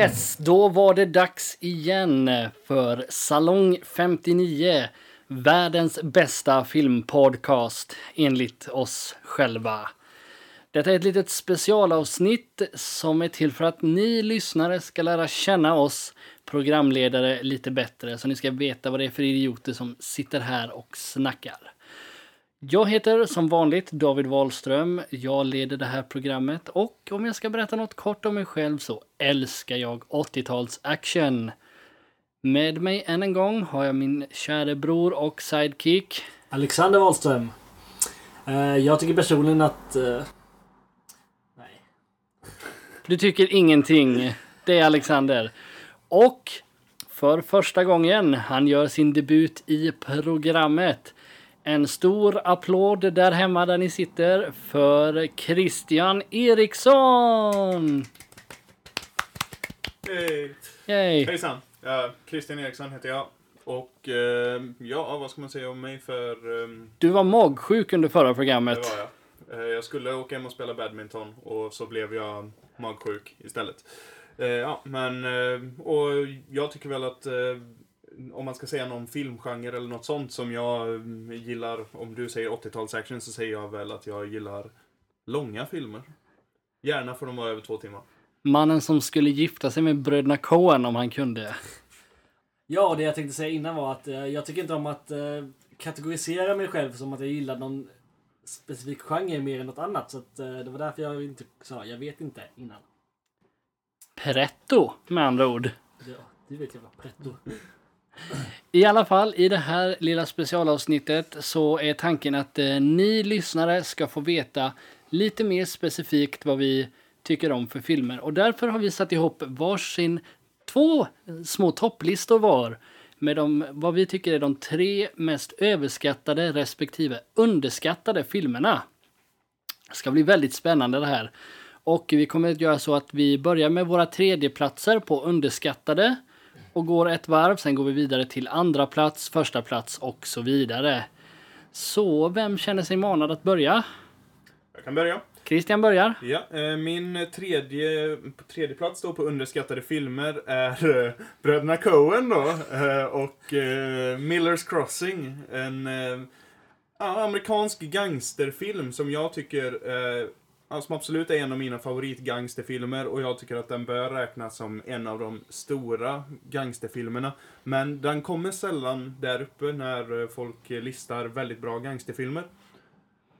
Yes, då var det dags igen för Salong 59. Världens bästa filmpodcast enligt oss själva. Detta är ett litet specialavsnitt som är till för att ni lyssnare ska lära känna oss programledare lite bättre så ni ska veta vad det är för idioter som sitter här och snackar. Jag heter som vanligt David Wahlström. Jag leder det här programmet och om jag ska berätta något kort om mig själv så älskar jag 80-tals action. Med mig än en gång har jag min käre bror och sidekick. Alexander Wahlström. Eh, jag tycker personligen att... eh, nej. Du tycker ingenting. Det är Alexander. Och för första gången, han gör sin debut i programmet. En stor applåd där hemma där ni sitter för Christian Eriksson! Hej! Yay. Hejsan! Ja, Christian Eriksson heter jag. Och eh, ja, vad ska man säga om mig för... ehm, Du var magsjuk under förra det programmet. var jag. Eh, jag skulle åka hem och spela badminton och så blev jag magsjuk istället. Eh, ja, men... Eh, och jag tycker väl att... Om man ska säga någon filmgenre eller något sånt som jag mm, gillar, om du säger 80-talsaction så säger jag väl att jag gillar långa filmer. Gärna får de vara över två timmar. Mannen som skulle gifta sig med bröderna Coen om han kunde. Ja, det jag tänkte säga innan var att eh, jag tycker inte om att eh, kategorisera mig själv som att jag gillar någon specifik genre mer än något annat. Så att, eh, det var därför jag inte sa jag vet inte innan. Pretto med andra ord. Ja, du vet jag var pretto. I alla fall, i det här lilla specialavsnittet så är tanken att eh, ni lyssnare ska få veta lite mer specifikt vad vi tycker om för filmer. Och därför har vi satt ihop varsin två små topplistor var med de, vad vi tycker är de tre mest överskattade respektive underskattade filmerna. Det ska bli väldigt spännande det här. Och vi kommer att göra så att vi börjar med våra tredjeplatser på underskattade och går ett varv. Sen går vi vidare till andra plats, första plats och så vidare. Så vem känner sig manad att börja? Jag kan börja. Christian börjar. Ja, eh, min tredje, tredje plats då på underskattade filmer är eh, Bröderna Coen då. Eh, och Miller's Crossing. En amerikansk gangsterfilm som jag tycker som absolut är en av mina favoritgangsterfilmer och jag tycker att den bör räknas som en av de stora gangsterfilmerna. Men den kommer sällan där uppe när eh, folk listar väldigt bra gangsterfilmer.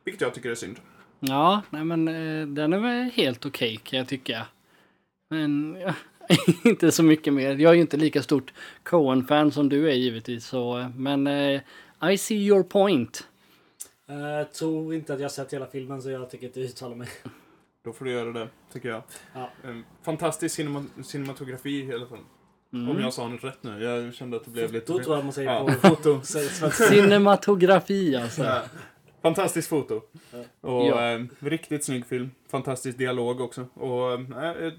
Vilket jag tycker är synd. Ja, nej men eh, den är väl helt okej kan jag tycka. Men ja, inte så mycket mer. Jag är ju inte lika stort Coen-fan som du är givetvis. Så, eh, men eh, I see your point. Jag tror inte att jag sett hela filmen så jag tänker inte uttala mig. Då får du göra det, tycker jag. Ja. En fantastisk cinema cinematografi i alla fall. Mm. Om jag sa något rätt nu. Jag kände att det blev lite... Då tror jag man säger Ja, på foto. Cinematografi alltså. Ja. Fantastiskt foto. Och Ja. eh, riktigt snygg film. Fantastisk dialog också. Och eh, ett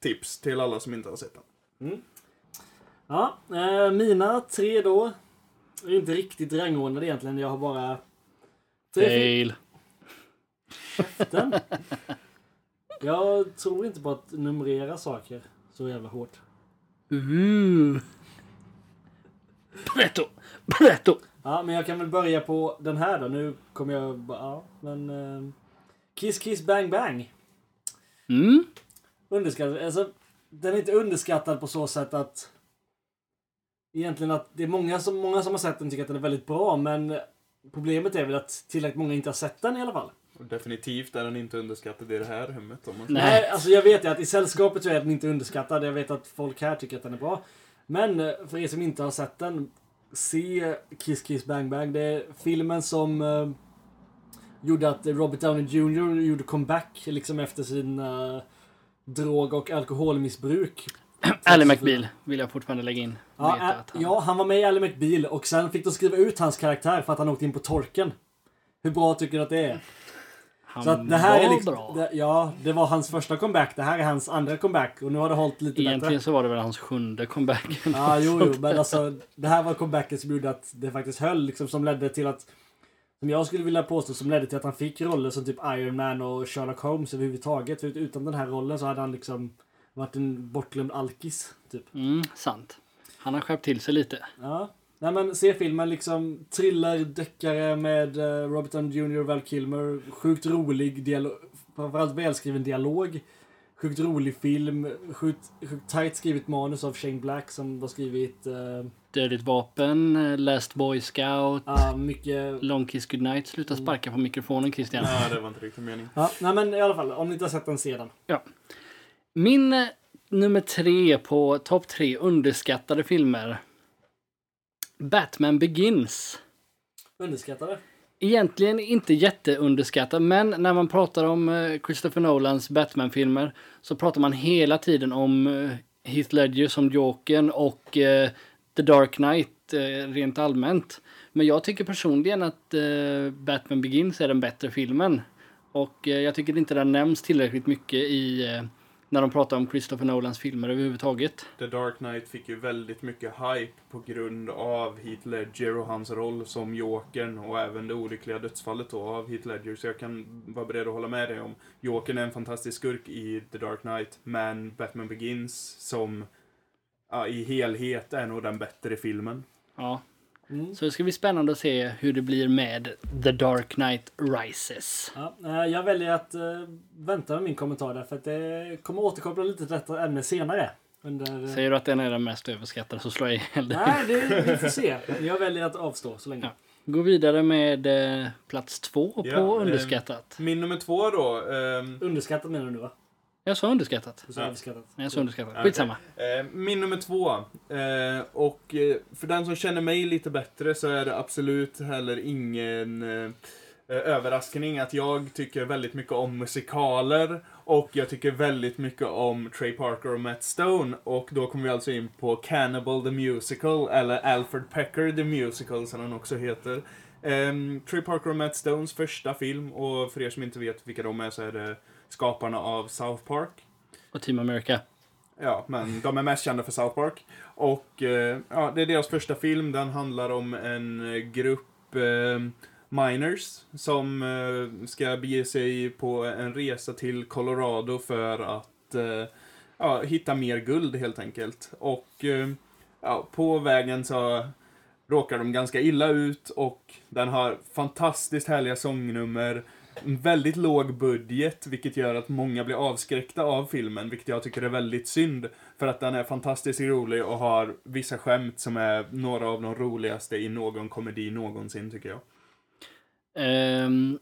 tips till alla som inte har sett den. Ja, eh, mina tre då. Är inte riktigt rangordnade egentligen. Jag har bara... Fail. filmer. Jag tror inte på att numrera saker så jävla hårt. Uh. Pretto. Pretto. Ja, men jag kan väl börja på den här då. Nu kommer jag bara... Ja, men... Eh, Kiss Kiss Bang Bang. Mm. Underskattad. Alltså, den är inte underskattad på så sätt att... Egentligen att det är många som, många som har sett den tycker att den är väldigt bra, men problemet är väl att tillräckligt många inte har sett den i alla fall. Och definitivt är den inte underskattad i det här hemmet. Om man Nej. Nej, alltså jag vet ju att i sällskapet så är den inte underskattad. Jag vet att folk här tycker att den är bra. Men eh, för er som inte har sett den, se Kiss Kiss Bang Bang. Det är filmen som eh, gjorde att Robert Downey Jr gjorde comeback liksom efter sin eh, drog och alkoholmissbruk. Ally McBeal vill jag fortfarande lägga in. Ja, ä- han- ja, han var med i Ally McBeal och sen fick de skriva ut hans karaktär för att han åkte in på torken. Hur bra tycker du att det är? han Så att det här är var liksom, bra. det, ja, det var hans första comeback. Det här är hans andra comeback och nu har det hållit lite bättre. Egentligen så var det väl hans sjunde comeback. Ja, jo, jo, men alltså det här var comebacken som gjorde att det faktiskt höll, liksom som ledde till att som jag skulle vilja påstå som ledde till att han fick roller som typ Iron Man och Sherlock Holmes överhuvudtaget. För utan den här rollen så hade han liksom varit en bortglömd alkis, typ. Mm, sant. Han har skärpt till sig lite. Ja. Nej men se filmen liksom, thriller, deckare med uh, Robert Downey Jr. och Val Kilmer. Sjukt rolig dialog, framförallt välskriven dialog. Sjukt rolig film, sjukt, sjukt tight skrivet manus av Shane Black som har skrivit uh, Dödligt vapen, eh, Last Boy Scout, uh, mycket... Long Kiss Goodnight. Sluta sparka på mikrofonen Christian. Nej, det var inte riktigt meningen. Ja, nej men i alla fall, om ni inte har sett den, se den. Min eh, nummer tre på topp tre underskattade filmer. Batman Begins. Underskattade. Egentligen inte jätteunderskattad, men när man pratar om eh, Christopher Nolans Batman-filmer så pratar man hela tiden om eh, Heath Ledger som Jokern och The Dark Knight rent allmänt. Men jag tycker personligen att Batman Begins är den bättre filmen. Och jag tycker inte den nämns tillräckligt mycket i när de pratar om Christopher Nolans filmer överhuvudtaget. The Dark Knight fick ju väldigt mycket hype på grund av Heath Ledger och hans roll som Jokern och även det olyckliga dödsfallet då av Heath Ledger. Så jag kan vara beredd att hålla med dig om Jokern är en fantastisk skurk i The Dark Knight, men Batman Begins som ja, i helhet är nog den bättre filmen. Ja. Mm. Så det ska bli spännande att se hur det blir med The Dark Knight Rises. Ja, eh, jag väljer att uh, vänta med min kommentar där för att det kommer återkoppla lite till detta ämne senare. Under, eh, Säger du att den är den mest överskattade så slår jag ihjäl dig. Nej, det, vi får se. Jag väljer att avstå så länge. Ja. Gå vidare med eh, plats två på Ja, eh, underskattat. Min nummer två då. ehm, Underskattat menar du nu va? Jag sa underskattat. Du sa. Jag sa underskattat. Skitsamma. Eh, min nummer två. Eh, och eh, för den som känner mig lite bättre så är det absolut heller ingen överraskning att jag tycker väldigt mycket om musikaler och jag tycker väldigt mycket om Trey Parker och Matt Stone och då kommer vi alltså in på Cannibal the Musical eller Alfred Pecker the Musical som den också heter. Ehm, Trey Parker och Matt Stones första film och för er som inte vet vilka de är så är det skaparna av South Park. Och Team America. Ja, men de är mest kända för South Park. Och eh, ja, det är deras första film. Den handlar om en grupp eh, miners som eh, ska bege sig på en resa till Colorado för att eh, ja, hitta mer guld helt enkelt. Och eh, ja, på vägen så råkar de ganska illa ut och den har fantastiskt härliga sångnummer. En väldigt låg budget, vilket gör att många blir avskräckta av filmen, vilket jag tycker är väldigt synd. För att den är fantastiskt rolig och har vissa skämt som är några av de roligaste i någon komedi någonsin, tycker jag. Um,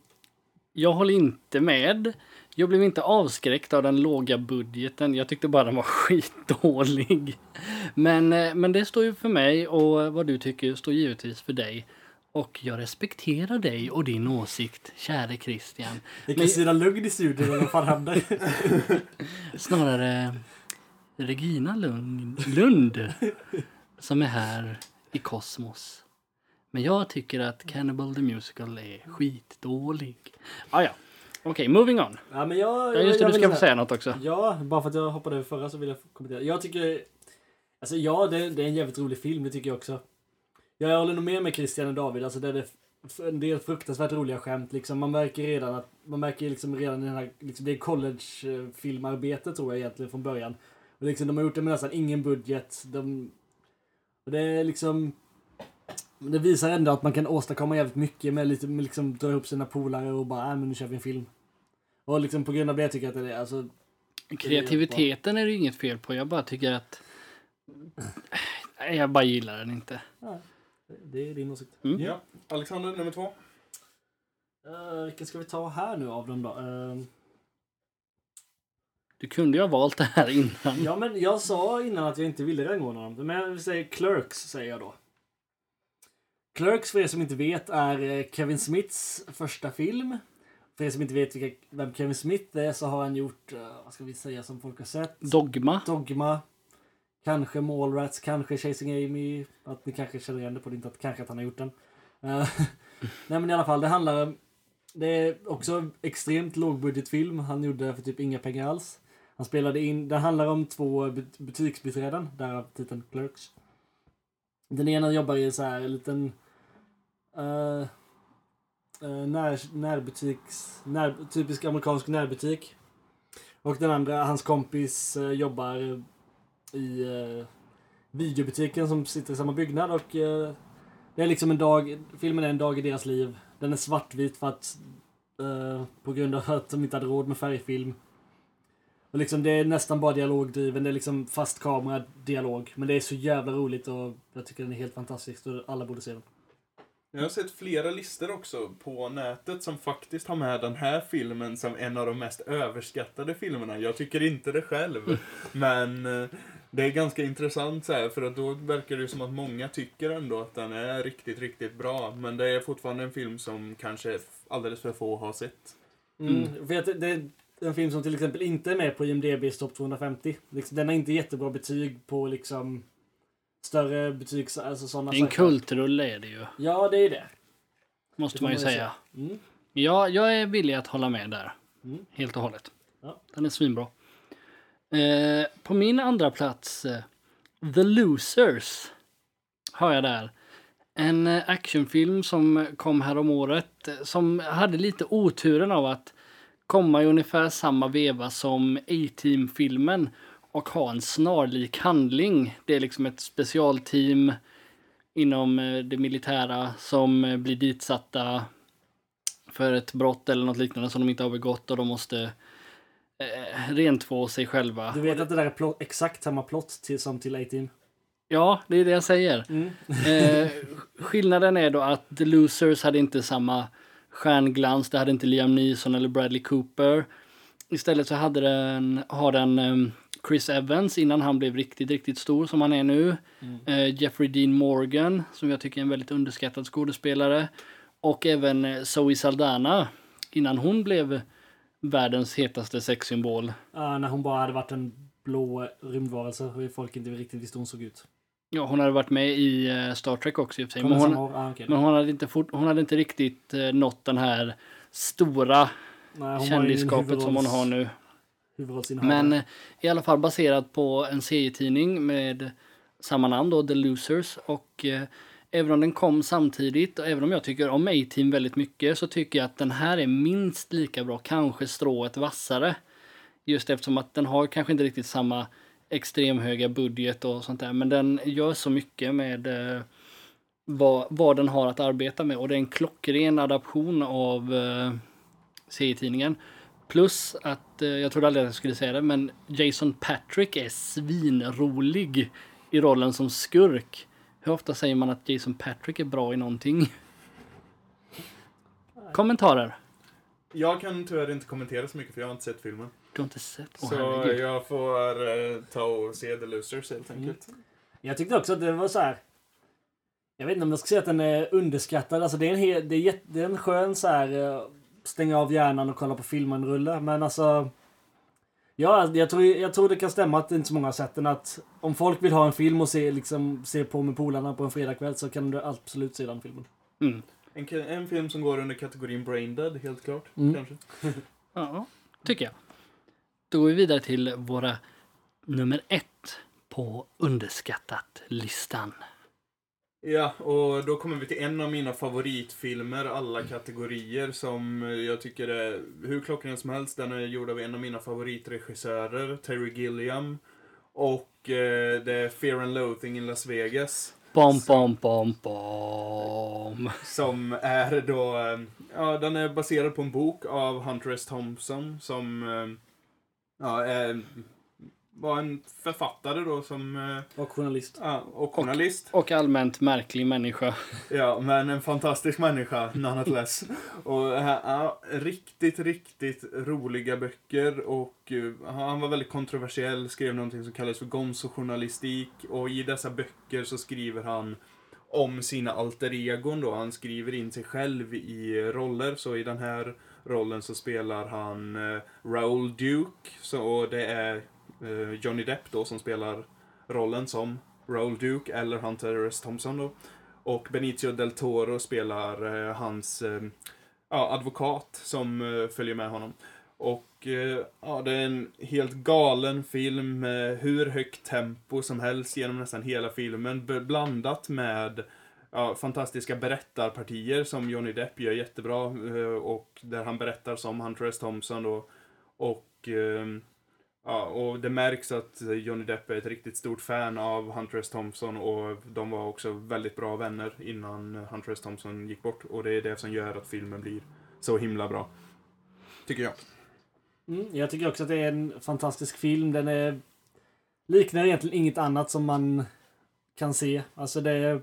jag håller inte med. Jag blev inte avskräckt av den låga budgeten. Jag tyckte bara den var skitdålig. Men, eh, men det står ju för mig och vad du tycker står givetvis för dig. Och jag respekterar dig och din åsikt, käre Christian. Det är Kristina Lugn i studion eller vad fan händer? Snarare Regina Lund, Lund som är här i kosmos. Men jag tycker att Cannibal the Musical är skitdålig. Ah, ja, okej, moving on. Ja, men jag, Ja, just det, jag du ska få säga- säga något också. Ja, bara för att jag hoppade över förra så vill jag kommentera. Jag tycker... Alltså ja, det, det är en jävligt rolig film, det tycker jag också. Jag håller nog med med Christian och David, alltså det är en del fruktansvärt roliga skämt liksom. Man märker redan att, man märker liksom redan i den här, liksom, det är college-filmarbete tror jag egentligen från början. Och liksom, de har gjort det med nästan ingen budget. De, och det är liksom... Det visar ändå att man kan åstadkomma jävligt mycket med lite, med liksom dra ihop sina polare och bara, äh, men nu kör vi en film. Och liksom på grund av det tycker jag att det är, alltså, Kreativiteten är det ju inget fel på. Jag bara tycker att... Jag bara gillar den inte. Det är din åsikt. Mm. Ja. Alexander, nummer två. Uh, vilken ska vi ta här nu av dem då? Eh, Du kunde ju ha valt det här innan. ja, men jag sa innan att jag inte ville rangordna dem. Men jag säger Clerks, säger jag då. Clerks, för er som inte vet, är eh, Kevin Smiths första film. För er som inte vet vilka, vem Kevin Smith är så har han gjort, vad ska vi säga som folk har sett? Dogma. Dogma. Kanske Mallrats, kanske Chasing Amy. Att ni kanske känner igen det på det, inte att kanske att han har gjort den. Eh, nej men i alla fall, det handlar om... Det är också extremt lågbudgetfilm. Han gjorde för typ inga pengar alls. Han spelade in... Det handlar om två butiksbiträden, därav titeln Clerks. Den ena jobbar i så här en liten... Uh, uh, när, närbutiks... När, typisk amerikansk närbutik. Och den andra, hans kompis jobbar i eh, videobutiken som sitter i samma byggnad och eh, det är liksom en dag, filmen är en dag i deras liv. Den är svartvit för att eh, på grund av att de inte hade råd med färgfilm. Och liksom det är nästan bara dialogdriven, det är liksom fast kamera, dialog. Men det är så jävla roligt och jag tycker den är helt fantastisk och alla borde se den. Jag har sett flera listor också på nätet som faktiskt har med den här filmen som en av de mest överskattade filmerna. Jag tycker inte det själv. Men eh, det är ganska intressant så här, för att då verkar det som att många tycker ändå att den är riktigt, riktigt bra. Men det är fortfarande en film som kanske alldeles för få har sett. Mm. För att det- det är en film som till exempel inte är med på IMDBs topp 250. Liksom, Den har inte jättebra betyg på liksom större betygs... Alltså sådana Det är en kultrulle är det ju, Ja, det är det. måste Det får man ju man ju säga. Mm. Ja, jag är villig att hålla med där. Mm. Helt och hållet. Ja. Den är svinbra. Eh, på min andra plats, eh, The Losers, har jag där. En eh, actionfilm som kom här om året eh, som hade lite oturen av att komma i ungefär samma veva som A-Team-filmen och ha en snarlik handling. Det är liksom ett specialteam inom det militära som blir ditsatta för ett brott eller något liknande som de inte har begått och de måste eh, rentvå sig själva. Du vet att det där är plott, exakt samma plott till, som till A-Team? Ja, det är det jag säger. Mm. Eh, skillnaden är då att The Losers hade inte samma stjärnglans. Det hade inte Liam Neeson eller Bradley Cooper. Istället så hade den, har den eh, Chris Evans innan han blev riktigt, riktigt stor som han är nu. Eh, Jeffrey Dean Morgan som jag tycker är en väldigt underskattad skådespelare. Och även eh, Zoe Saldana innan hon blev världens hetaste sexsymbol. Ja, när hon bara hade varit en blå rymdvarelse och folk inte riktigt visste hur hon såg ut. Ja, hon hade varit med i eh, Star Trek också i och för sig. Men hon? Ah, okej. Men hon hade inte, fort, hon hade inte riktigt eh, nått den här stora Nej, kändisskapet som hon har nu. Men eh, i alla fall baserat på en serietidning med samma namn då, The Losers. Och eh, även om den kom samtidigt och även om jag tycker om A-Team väldigt mycket så tycker jag att den här är minst lika bra, kanske strået vassare. Just eftersom att den har kanske inte riktigt samma extremhöga budget och sånt där. Men den gör så mycket med eh, vad, vad den har att arbeta med. Och det är en klockren adaption av eh, serietidningen. Plus att, eh, jag trodde aldrig att jag skulle säga det, men Jason Patrick är svinrolig i rollen som skurk. Hur ofta säger man att Jason Patrick är bra i någonting? Kommentarer? Jag kan tyvärr inte kommentera så mycket för jag har inte sett filmen. Du har inte sett? Åh, så herregud. jag får eh, ta och se The Losers helt enkelt. Jag tyckte också att det var så här. Jag vet inte om jag ska säga att den är underskattad. Alltså det är en, hel, det är jätte, det är en skön så här eh, stänga av hjärnan och kolla på filmen rulle. Men alltså. Ja, jag tror, jag tror det kan stämma att det inte så många har sett den. Att om folk vill ha en film och se, liksom, se på med polarna på en fredagkväll så kan du absolut se den filmen. Mm. En, en film som går under kategorin Brain Dead, helt klart. Mm. Kanske. Ja, tycker jag. Då går vi vidare till våra nummer ett på underskattat-listan. Ja, och då kommer vi till en av mina favoritfilmer, alla kategorier, som jag tycker är hur klockren som helst. Den är gjord av en av mina favoritregissörer, Terry Gilliam. Och eh, det är Fear and Loathing in Las Vegas. Bom, bom, bom, bom. Som är då, eh, ja den är baserad på en bok av Hunter S. Thompson som, eh, ja, är, var en författare då som, eh, Och journalist. ja, och journalist. Och allmänt märklig människa. Ja, men en fantastisk människa, nonetheless. Och äh, ja, riktigt, riktigt roliga böcker och uh, han var väldigt kontroversiell, skrev någonting som kallas för gonzo-journalistik och i dessa böcker så skriver han om sina alter egon då. Han skriver in sig själv i roller, så i den här rollen så spelar han Raoul Duke, så, och det är eh, Eh, Johnny Depp då som spelar rollen som Raoul Duke eller Hunter S. Thompson då. Och Benicio del Toro spelar eh, hans eh, ja, advokat som eh, följer med honom. Och eh, ja, det är en helt galen film med hur högt tempo som helst genom nästan hela filmen. Blandat med ja, fantastiska berättarpartier som Johnny Depp gör jättebra. Eh, och där han berättar som Hunter S. Thompson då. Och eh, Ja, och det märks att Johnny Depp är ett riktigt stort fan av Hunter S. Thompson och de var också väldigt bra vänner innan Hunter S. Thompson gick bort. Och det är det som gör att filmen blir så himla bra. Tycker jag. Mm, jag tycker också att det är en fantastisk film. Den är, liknar egentligen inget annat som man kan se. Alltså det är,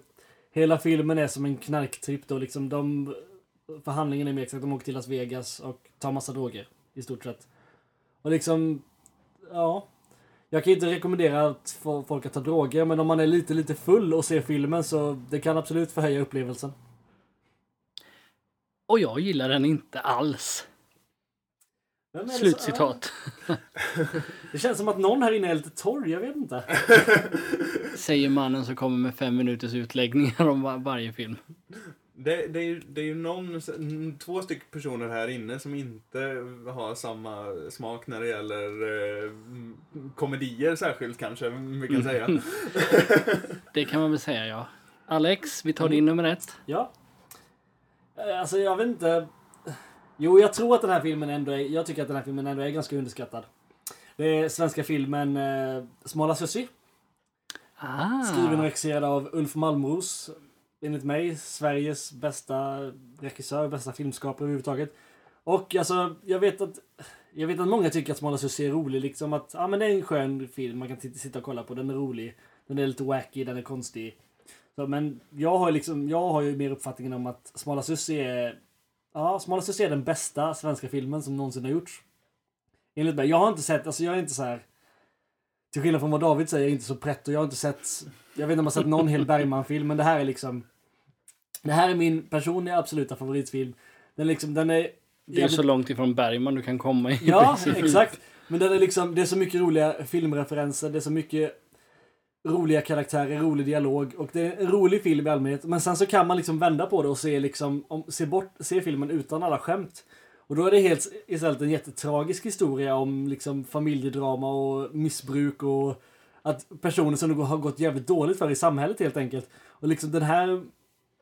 hela filmen är som en knarktripp då. Liksom de, förhandlingen är mer exakt, de åker till Las Vegas och tar massa droger. I stort sett. Och liksom, ja. Jag kan inte rekommendera att folk att ta droger, men om man är lite, lite full och ser filmen så det kan absolut förhöja upplevelsen. Och jag gillar den inte alls. Slutcitat. Det känns som att någon här inne är lite torr, jag vet inte. Säger mannen som kommer med fem minuters utläggningar om var- varje film. Det, det, är, ju- det är ju någon, två stycken personer här inne som inte har samma smak när det gäller eh, komedier särskilt kanske, vi kan säga. Det kan man väl säga ja. Alex, vi tar din nummer ett. Ja. Eh, Alltså jag vet inte. Jo, jag tror att den här filmen ändå är, jag tycker att den här filmen ändå är ganska underskattad. Det är svenska filmen eh, Smala Sussie. Ah. Skriven och regisserad av Ulf Malmros. Enligt mig Sveriges bästa regissör, bästa filmskapare överhuvudtaget. Och alltså, jag vet att jag vet att många tycker att Smala Sussie är rolig. Liksom att, ja men det är en skön film. Man kan sitta och kolla på. Den är rolig. Den är lite wacky, den är konstig. Så, men jag har, liksom, jag har ju mer uppfattningen om att Smala Sussie är... Ja, Smala Sussie är den bästa svenska filmen som någonsin har gjorts. Enligt mig. Jag har inte sett, alltså jag är inte så här... Till skillnad från vad David säger, jag är inte så pretto. Jag har inte sett... Jag vet inte om jag har sett någon hel Bergman-film, men det här är liksom... Det här är min personliga absoluta favoritfilm. Den, liksom, den är... Det är så långt ifrån Bergman du kan komma i Ja, exakt. Men den är liksom, det är så mycket roliga filmreferenser, det är så mycket roliga karaktärer, rolig dialog och det är en rolig film i allmänhet. Men sen så kan man liksom vända på det och se liksom, om, se bort, se filmen utan alla skämt. Och då är det helt istället en jättetragisk historia om liksom familjedrama och missbruk och att personer som det har gått jävligt dåligt för i samhället helt enkelt. Och liksom den här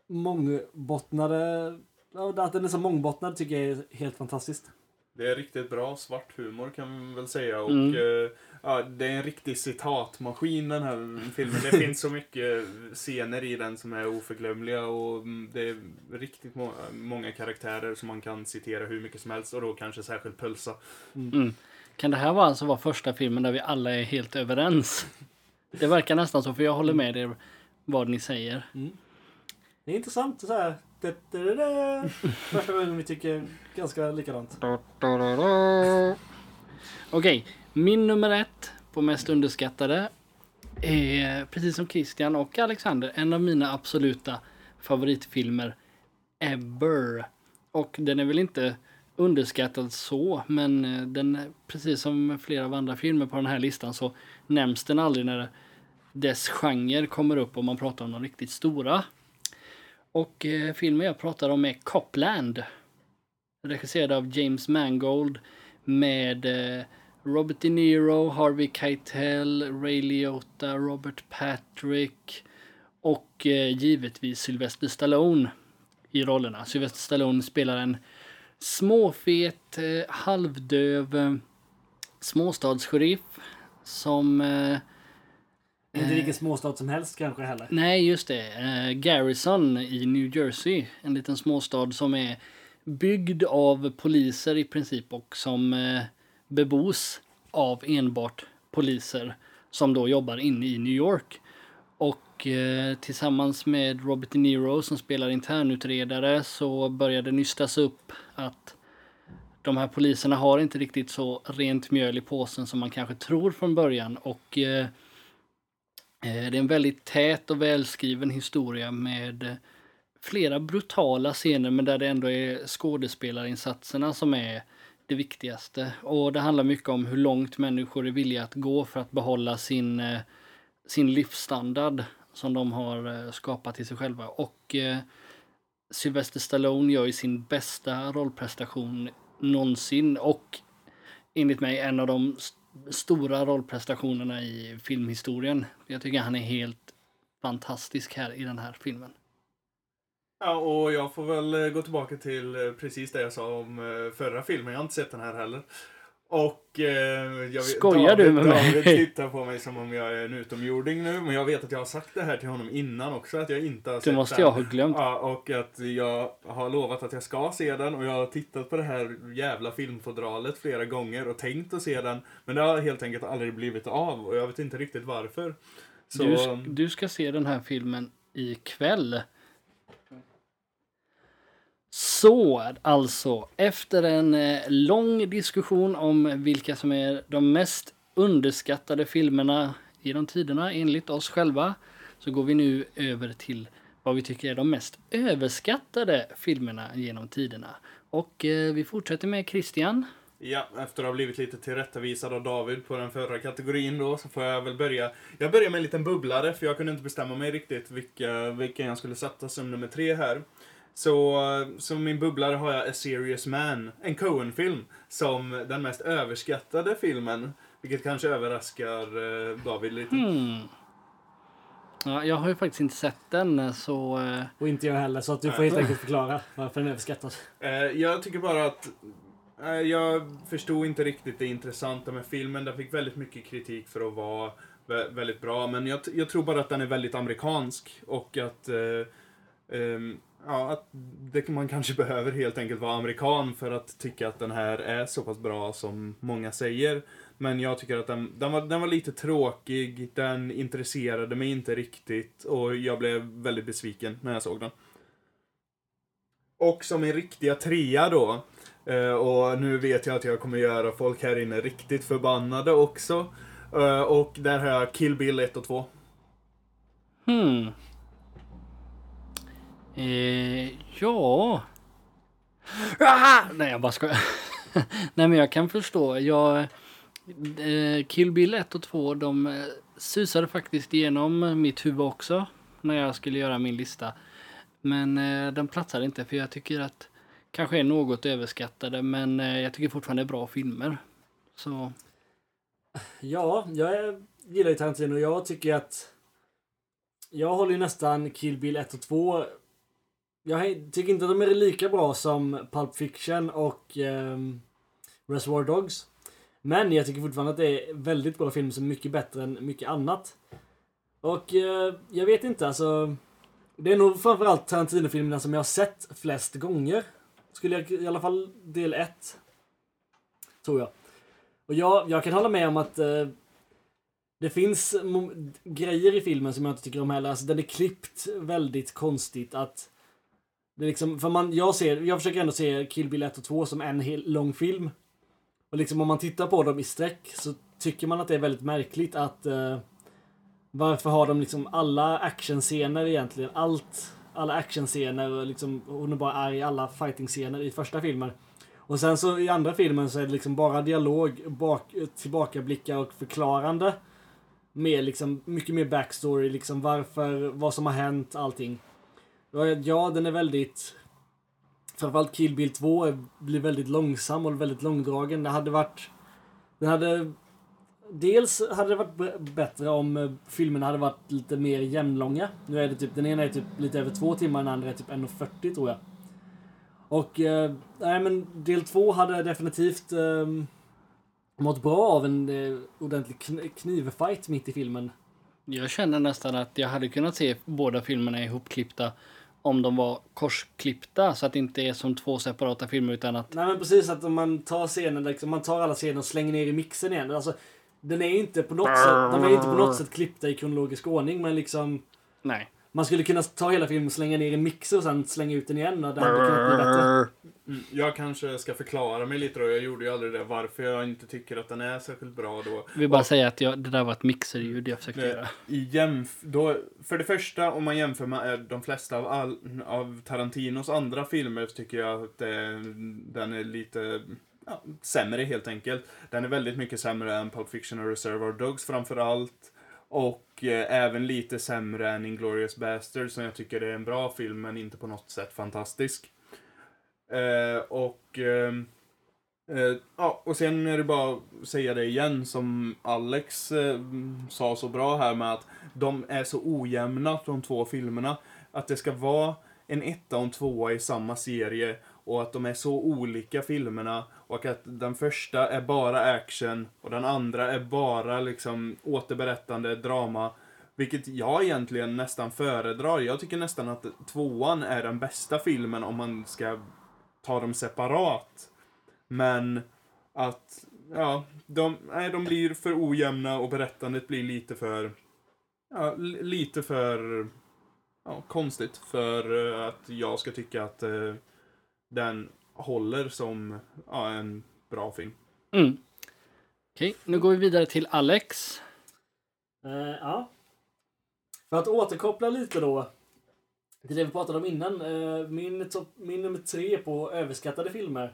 mångbottnade, ja, att den är så mångbottnad tycker jag är helt fantastiskt. Det är riktigt bra svart humor kan man väl säga. Och Mm. eh, ja, det är en riktig citatmaskin den här filmen. Det finns så mycket scener i den som är oförglömliga och mm, det är riktigt må många karaktärer som man kan citera hur mycket som helst och då kanske särskilt Pölsa. Mm. Kan det här vara alltså vara första filmen där vi alla är helt överens? Det verkar nästan så, för jag håller med er vad ni säger. Det är intressant så här. Det, det, det. Första gången vi tycker ganska likadant. Okej, min nummer ett på mest underskattade är precis som Christian och Alexander en av mina absoluta favoritfilmer ever. Och den är väl inte underskattad så, men eh, den, precis som flera av andra filmer på den här listan så nämns den aldrig när dess genre kommer upp om man pratar om de riktigt stora. Och eh, filmen jag pratar om är Copland. Regisserad av James Mangold med eh, Robert De Niro, Harvey Keitel, Ray Liotta, Robert Patrick och eh, givetvis Sylvester Stallone i rollerna. Sylvester Stallone spelar en småfet, eh, halvdöv eh, småstadssheriff som eh, Inte vilken småstad som helst kanske heller. Nej, just det. Garrison i New Jersey. En liten småstad som är byggd av poliser i princip och som bebos av enbart poliser som då jobbar inne i New York. Och eh, tillsammans med Robert De Niro som spelar internutredare så börjar det nystas upp att de här poliserna har inte riktigt så rent mjöl i påsen som man kanske tror från början och eh, eh, Det är en väldigt tät och välskriven historia med flera brutala scener men där det ändå är skådespelarinsatserna som är det viktigaste. Och det handlar mycket om hur långt människor är villiga att gå för att behålla sin, eh, sin livsstandard som de har eh, skapat till sig själva. Och eh, Sylvester Stallone gör ju sin bästa rollprestation någonsin och enligt mig en av de st- stora rollprestationerna i filmhistorien. Jag tycker han är helt fantastisk här i den här filmen. Ja, och jag får väl eh, gå tillbaka till eh, precis det jag sa om förra filmen. Jag har inte sett den här heller. Och eh, jag vet, Skojar du med mig? David tittar på mig som om jag är en utomjording nu. Men jag vet att jag har sagt det här till honom innan också. Att jag inte har Det sett måste den. jag ha glömt. Ja, och att jag har lovat att jag ska se den och jag har tittat på det här jävla filmfodralet flera gånger och tänkt att se den. Men det har helt enkelt aldrig blivit av och jag vet inte riktigt varför. Så, Du, du ska se den här filmen ikväll. Så, alltså, efter en eh, lång diskussion om vilka som är de mest underskattade filmerna genom tiderna enligt oss själva, så går vi nu över till vad vi tycker är de mest överskattade filmerna genom tiderna. Och eh, vi fortsätter med Christian. Ja, efter att ha blivit lite tillrättavisad av David på den förra kategorin då, så får jag väl börja. Jag börjar med en liten bubblare, för jag kunde inte bestämma mig riktigt vilka, vilken jag skulle sätta som nummer tre här. Så som min bubblare har jag A Serious Man, en Coen-film, som den mest överskattade filmen. Vilket kanske överraskar eh, David lite. Hmm. Ja, jag har ju faktiskt inte sett den, så... eh, Och inte jag heller, så att du får helt enkelt förklara varför den är överskattad. Eh, jag tycker bara att eh, jag förstod inte riktigt det intressanta med filmen. Den fick väldigt mycket kritik för att vara vä- väldigt bra. Men jag, jag tror bara att den är väldigt amerikansk och att eh, ehm, Ja, att det, man kanske behöver helt enkelt vara amerikan för att tycka att den här är så pass bra som många säger. Men jag tycker att den, den, var, den var lite tråkig, den intresserade mig inte riktigt och jag blev väldigt besviken när jag såg den. Och som en riktiga trea då, eh, och nu vet jag att jag kommer göra folk här inne riktigt förbannade också. Eh, och där har jag Kill Bill 1 och 2. Hmm. Eh, ja. Ah! Nej, jag bara skojar. Nej, men jag kan förstå. Jag, eh, Kill Bill 1 och 2, de eh, susade faktiskt igenom mitt huvud också när jag skulle göra min lista. Men eh, den platsade inte för jag tycker att kanske är något överskattade, men eh, jag tycker fortfarande det är bra filmer. Så Ja, jag är- gillar ju Tarantino. Jag tycker att... Jag håller ju nästan Kill Bill 1 och 2. Jag tycker inte att de är lika bra som Pulp Fiction och eh, Reservoir Dogs. Men jag tycker fortfarande att det är väldigt bra film som är mycket bättre än mycket annat. Och eh, jag vet inte, alltså... Det är nog framförallt Tarantino-filmerna som jag har sett flest gånger. Skulle jag i alla fall del 1. Tror jag. Och jag, jag kan hålla med om att eh, det finns grejer i filmen som jag inte tycker om heller. Alltså den är klippt väldigt konstigt att det är liksom, för man, jag, ser, jag försöker ändå se Kill Bill 1 och 2 som en hel lång film. Och liksom om man tittar på dem i sträck så tycker man att det är väldigt märkligt att eh, varför har de liksom alla actionscener egentligen, allt, alla actionscener och liksom hon är bara arg i alla fighting-scener i första filmen. Och sen så i andra filmen så är det liksom bara dialog, bak, tillbakablickar och förklarande. Med liksom mycket mer backstory, liksom varför, vad som har hänt, allting. Ja, den är väldigt... Framförallt Kill Bill 2 blir väldigt långsam och väldigt långdragen. Det hade varit... Den hade... Dels hade det varit bättre om eh, filmerna hade varit lite mer jämnlånga. Nu är det typ, den ena är typ lite över två timmar, den andra är typ 1.40 tror jag. Och, eh, nej men del två hade definitivt eh, mått bra av en eh, ordentlig kn- knivfight mitt i filmen. Jag känner nästan att jag hade kunnat se båda filmerna ihopklippta om de var korsklippta så att det inte är som två separata filmer utan att Nej men precis att om man tar scenen, liksom, man tar alla scener och slänger ner i mixen igen. Alltså, den är inte på något sätt, de är inte på något sätt klippta i kronologisk ordning men liksom nej. man skulle kunna ta hela filmen slänga ner i en mixer och sen slänga ut den igen och det hade kunnat bli bättre. Mm, Jag kanske ska förklara mig lite då, jag gjorde ju aldrig det, varför jag inte tycker att den är särskilt bra då. Vill bara säga att jag, det där var ett mixerljud jag försökte Nej. göra. I jämf då, för det första, om man jämför med eh, de flesta av, all, av Tarantinos andra filmer så tycker jag att eh, den är lite ja, sämre helt enkelt. Den är väldigt mycket sämre än Pulp Fiction och Reservoir Dogs framför allt. Och eh, även lite sämre än Inglourious Basterds som jag tycker är en bra film men inte på något sätt fantastisk. Eh, och ehm, Eh, ja, och sen är det bara att säga det igen som Alex eh, sa så bra här med att de är så ojämna de två filmerna. Att det ska vara en etta och en tvåa i samma serie och att de är så olika filmerna Och att den första är bara action och den andra är bara liksom återberättande drama. Vilket jag egentligen nästan föredrar. Jag tycker nästan att tvåan är den bästa filmen om man ska ta dem separat. Men att, ja, de, nej, de blir för ojämna och berättandet blir lite för, ja, li- lite för, ja, konstigt för eh, att jag ska tycka att eh, den håller som, ja, en bra film. Mm. Okej, nu går vi vidare till Alex. Eh, ja. För att återkoppla lite då det vi pratade om innan. eh, min, topp- min nummer tre på överskattade filmer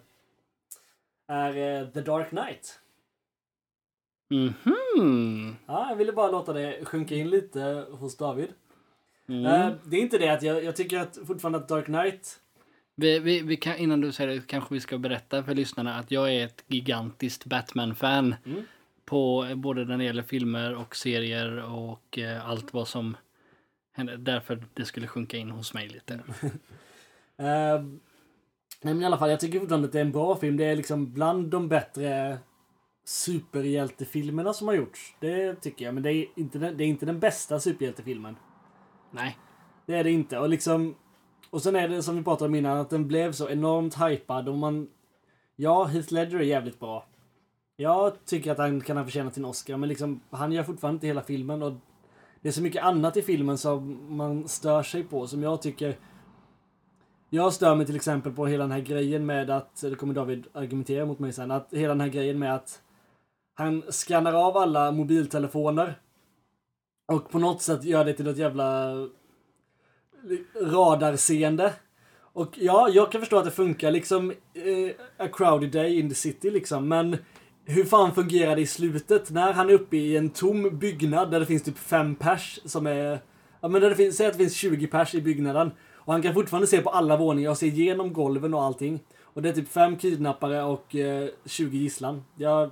är eh, The Dark Knight. Mhm. Ja, jag ville bara låta det sjunka in lite hos David. Mm. Eh, det är inte det att jag, jag tycker att fortfarande att Dark Knight Vi, vi, vi kan, innan du säger det kanske vi ska berätta för lyssnarna att jag är ett gigantiskt Batman-fan. Mm. På både när det gäller filmer och serier och allt vad som händer. Därför det skulle sjunka in hos mig lite. Eh, nej men i alla fall, jag tycker fortfarande att det är en bra film. Det är liksom bland de bättre superhjältefilmerna som har gjorts. Det tycker jag. Men det är inte den, det är inte den bästa superhjältefilmen. Nej. Det är det inte. Och liksom... Och sen är det som vi pratade om innan, att den blev så enormt hypad och man... Ja, Heath Ledger är jävligt bra. Jag tycker att han kan ha förtjänat sin Oscar, men liksom, han gör fortfarande inte hela filmen och det är så mycket annat i filmen som man stör sig på, som jag tycker... Jag stör mig till exempel på hela den här grejen med att, det kommer David argumentera mot mig sen, att hela den här grejen med att han skannar av alla mobiltelefoner och på något sätt gör det till ett jävla radarseende. Och ja, jag kan förstå att det funkar liksom eh, A crowded day in the city liksom, men hur fan fungerar det i slutet när han är uppe i en tom byggnad där det finns typ fem pers som är... Ja men där det finns, säg att det finns 20 pers i byggnaden. Och han kan fortfarande se på alla våningar och se igenom golven och allting. Och det är typ fem kidnappare och eh, 20 gisslan. Ja,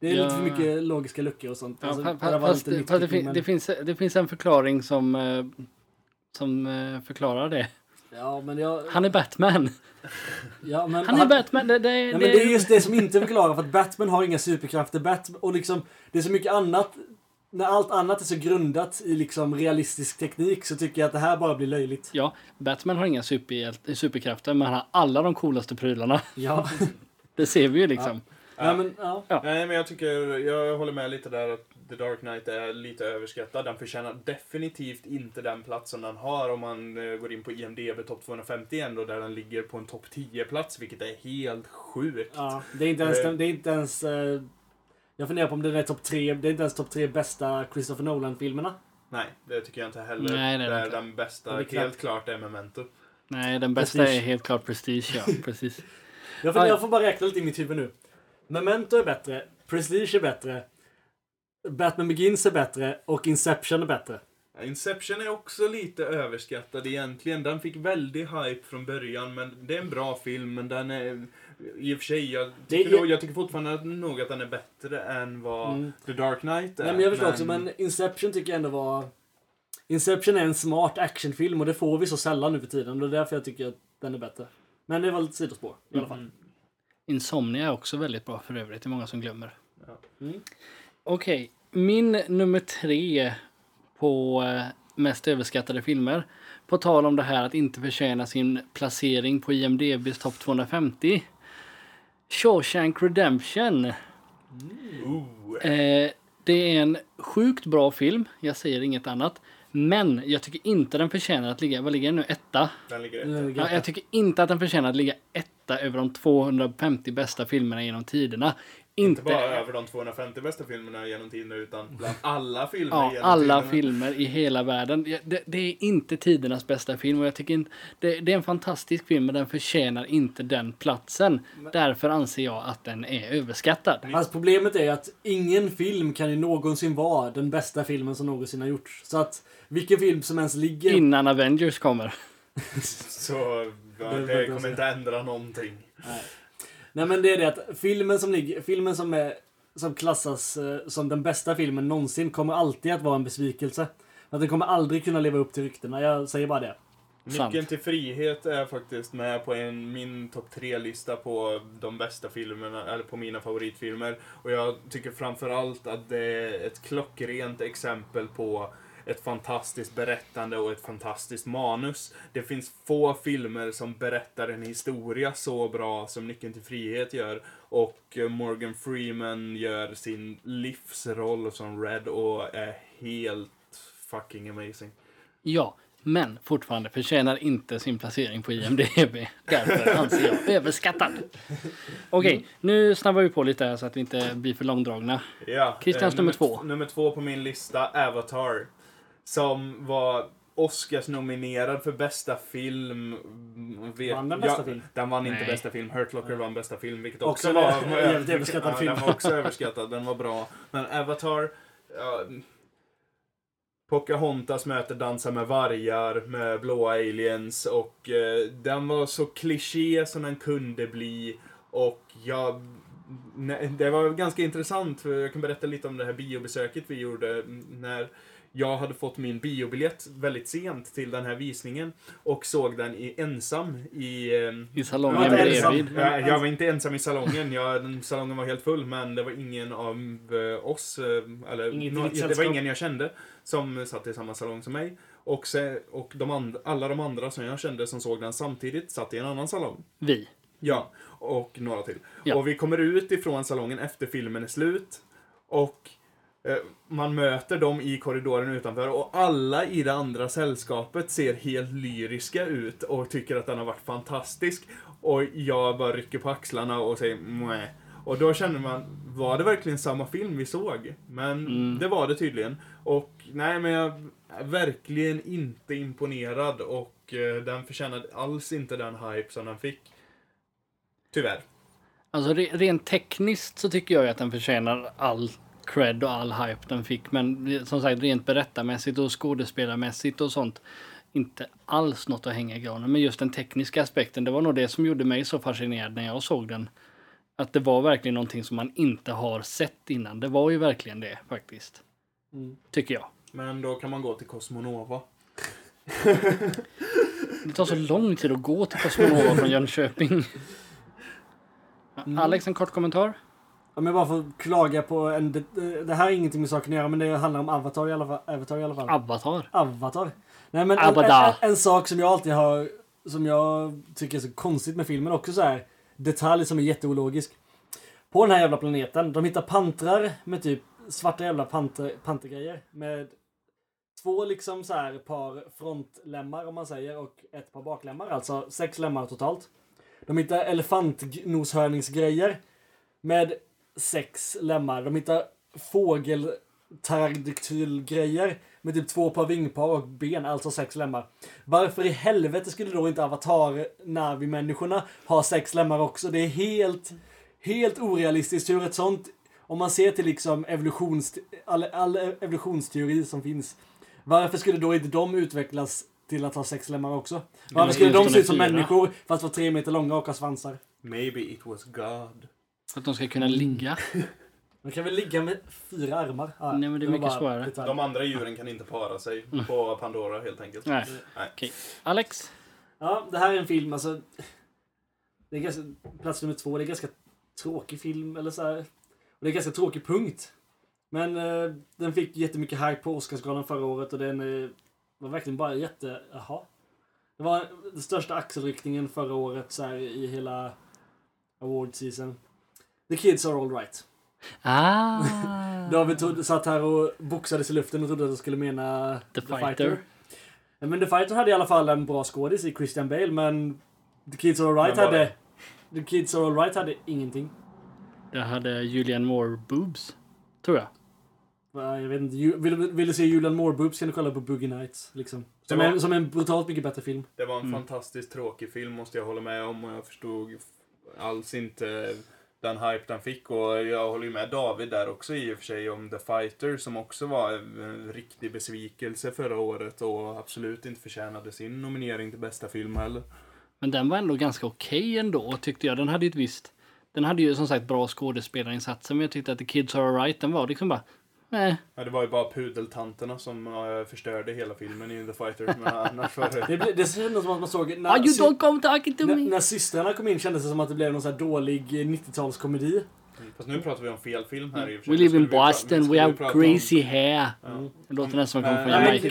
det är Ja. lite för mycket logiska luckor och sånt. Ja, Alltså, fa- det fa- var fast, lite det, fast det, nitpicking, fin, men- det, finns, det finns en förklaring som, eh, som eh, förklarar det. Ja, men jag... Han är Batman. Ja, men Han är Batman. Det, det, Ja, men det, det är just det som inte förklarar för att Batman har inga superkrafter. Batman, och liksom, det är så mycket annat. När allt annat är så grundat i liksom realistisk teknik så tycker jag att det här bara blir löjligt. Ja, Batman har inga superhjält- superkrafter men han har alla de coolaste prylarna. Ja. Det ser vi ju liksom. ja men, ja. Nej, men jag tycker, jag håller med lite där att The Dark Knight är lite överskattad. Den förtjänar definitivt inte den plats som den har om man eh, går in på IMDB topp 250 ändå, där den ligger på en topp 10-plats, vilket är helt sjukt. ja. Det är inte ens... Eh. Det är inte ens eh, jag funderar på om det är topp tre, det är inte ens topp tre bästa Christopher Nolan-filmerna. Nej, det tycker jag inte heller. Nej, det är det inte. den bästa, är helt klart, är Memento. Nej, den bästa Prestige. är helt klart Prestige. Ja, precis. Jag får, jag får bara räkna lite i mitt huvud nu. Memento är bättre, Prestige är bättre, Batman Begins är bättre och Inception är bättre. Inception är också lite överskattad egentligen. Den fick väldigt hype från början, men det är en bra film, men den är... I och för sig, jag tycker, är- nog- jag tycker fortfarande nog att den är bättre än vad Mm. The Dark Knight är. Nej, men jag förstår också, men Inception tycker jag ändå var... Inception är en smart actionfilm och det får vi så sällan nu för tiden. Och det är därför jag tycker att den är bättre. Men det var lite sidospår i alla fall. Mm. Insomnia är också väldigt bra för övrigt. Det är många som glömmer. Ja. Mm. Okej, min nummer tre på eh, mest överskattade filmer. På tal om det här att inte förtjäna sin placering på IMDBs topp 250. Shawshank Redemption. Ooh. Eh, det är en sjukt bra film, jag säger inget annat. Men jag tycker inte den förtjänar att ligga, vad ligger den nu, etta? Den ligger etta. Ja, jag tycker inte att den förtjänar att ligga etta över de 250 bästa filmerna genom tiderna. Inte, Inte bara över de 250 bästa filmerna genom tiderna, utan bland alla filmer ja, genom alla tiderna. filmer i hela världen. Det, det är inte tidernas bästa film och jag tycker inte, det, det är en fantastisk film men den förtjänar inte den platsen. Därför anser jag att den är överskattad. Alltså problemet är att ingen film kan ju någonsin vara den bästa filmen som någonsin har gjorts. Så att vilken film som ens ligger... Innan Avengers kommer. Så ja, Det kommer inte ändra någonting. Nej. Nej men det är det att filmen som ligger, filmen som är som klassas eh, som den bästa filmen någonsin kommer alltid att vara en besvikelse. Att den kommer aldrig kunna leva upp till ryktena, jag säger bara det. Sant. Nyckeln till frihet är faktiskt med på en, min topp tre-lista på de bästa filmerna, eller på mina favoritfilmer. Och jag tycker framförallt att det är ett klockrent exempel på ett fantastiskt berättande och ett fantastiskt manus. Det finns få filmer som berättar en historia så bra som Nyckeln till frihet gör. Och eh, Morgan Freeman gör sin livsroll som Red och är helt fucking amazing. Ja, men fortfarande förtjänar inte sin placering på IMDB. Därför anser jag överskattad. Okej, nu snabbar vi på lite här så att vi inte blir för långdragna. Ja, Christians nummer två. Nummer två på min lista, Avatar. Som var Oscars-nominerad för bästa film. Vet- Vann den bästa film? Den vann inte Nej. bästa film. Hurt Locker vann bästa film, vilket Också också, var... jävligt överskattad ja, film. Den var också överskattad. Den var bra. Men Avatar... Ja, Pocahontas möter Dansa med vargar med blåa aliens och eh, den var så kliché som den kunde bli. Och jag... Det var ganska intressant, för jag kan berätta lite om det här biobesöket vi gjorde när jag hade fått min biobiljett väldigt sent till den här visningen och såg den i, ensam i... eh, I Jag salongen var inte ensam. bredvid. jag, jag var inte ensam i salongen. Jag, den salongen var helt full, men det var ingen av eh, oss, eh, eller Inget ditt det var ingen jag kände, som satt i samma salong som mig. Och, se, och de and, alla de andra som jag kände som såg den samtidigt satt i en annan salong. Vi. Ja, och några till. Ja. Och vi kommer ut ifrån salongen efter filmen är slut. Och man möter dem i korridoren utanför och alla i det andra sällskapet ser helt lyriska ut och tycker att den har varit fantastisk. Och jag bara rycker på axlarna och säger Mwah. Och då känner man, var det verkligen samma film vi såg? Men Mm. det var det tydligen. Och nej, men jag är verkligen inte imponerad och eh, den förtjänade alls inte den hype som den fick. Tyvärr. Alltså re- rent tekniskt så tycker jag ju att den förtjänar all cred och all hype den fick. Men som sagt rent berättarmässigt och skådespelarmässigt och sånt. Inte alls något att hänga i granen. Men just den tekniska aspekten, det var nog det som gjorde mig så fascinerad när jag såg den. Att det var verkligen någonting som man inte har sett innan. Det var ju verkligen det faktiskt. Mm. Tycker jag. Men då kan man gå till Cosmonova. Det tar så lång tid att gå till Cosmonova från Jönköping. Mm. Alex, en kort kommentar? Om jag bara får klaga på en... Det, det här är ingenting med saken att göra men det handlar om Avatar i alla fall. Avatar i alla fall. Avatar. Avatar. Nej men en, en, en sak som jag alltid har... Som jag tycker är så konstigt med filmen också så här. Detalj som är jätteologisk. På den här jävla planeten, de hittar pantrar med typ svarta jävla panter, pantergrejer. Med två liksom så här par frontlemmar om man säger och ett par baklemmar. Alltså sex lemmar totalt. De hittar elefantnoshörningsgrejer med sex lemmar. De hittar fågeltargdktylgrejer med typ två par vingpar och ben, alltså sex lemmar. Varför i helvete skulle då inte Avatar Navi-människorna ha sex lemmar också? Det är helt, helt orealistiskt hur ett sånt, om man ser till liksom evolutions, all, all evolutionsteori som finns. Varför skulle då inte de utvecklas till att ha sex lemmar också? Varför skulle de se ut som människor fast vara tre meter långa och ha svansar? Maybe it was God. För att de ska kunna ligga. De kan väl ligga med fyra armar? Ja, Nej, men det är var mycket bara svårare. De andra djuren kan inte para sig på Pandora helt enkelt. Nej. Nej. Okej. Alex? Ja, det här är en film, alltså. Det är ganska, plats nummer två, det är ganska tråkig film, eller så här. Och det är ganska tråkig punkt. Men eh, den fick jättemycket hype på Oscarsgalan förra året och den eh, var verkligen bara jätte, jaha. Det var den största axelryckningen förra året så här, i hela award season. The kids are alright. Ah! David trodde, satt här och boxades i luften och trodde att jag skulle mena The Fighter. Ja, men The Fighter hade i alla fall en bra skådis i Christian Bale, men The Kids Are Alright hade... The Kids Are Alright hade ingenting. Det hade Julian Moore boobs. Tror jag. Jag vet inte, vill, du- vill du se Julian Moore boobs kan du kolla på Boogie Nights. Liksom. Som, var- är, som är en brutalt mycket bättre film. Det var en Mm. fantastiskt tråkig film måste jag hålla med om och jag förstod alls inte den hype den fick och jag håller ju med David där också i och för sig om The Fighter som också var en riktig besvikelse förra året och absolut inte förtjänade sin nominering till bästa film heller. Men den var ändå ganska okej ändå tyckte jag. Den hade ju ett visst... Den hade ju som sagt bra skådespelarinsatser men jag tyckte att The Kids Are Alright den var liksom bara... Nej. Ja, det var ju bara pudeltanterna som uh, förstörde hela filmen i The Fighter. Men annars var det... Det, blev- det kändes som att man såg... När, you don't come talking to när, me! när systrarna kom in kändes det som att det blev någon sån här dålig 90-talskomedi. Fast nu pratar vi om fel film här i och för sig. We live in Boston, we have prata om- crazy hair. Ja. Det låter nästan som från Jamaica.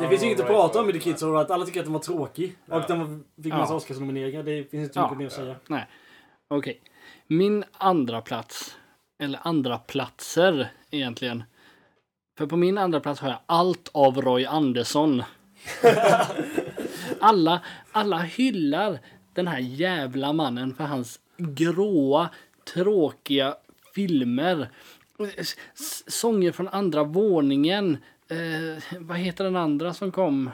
Det finns ju inget att prata om i right. The Kids All Right. Alla tycker att den var tråkig. Ja. Och den fick massa Ja. Oscarsnomineringar. Det finns inte Ja. mycket mer att säga. Nej. Okej. Min andra plats, eller andra platser egentligen. För på min andra plats har jag allt av Roy Andersson. alla, alla hyllar den här jävla mannen för hans gråa, tråkiga filmer. S- Sånger från andra våningen. Eh, vad heter den andra som kom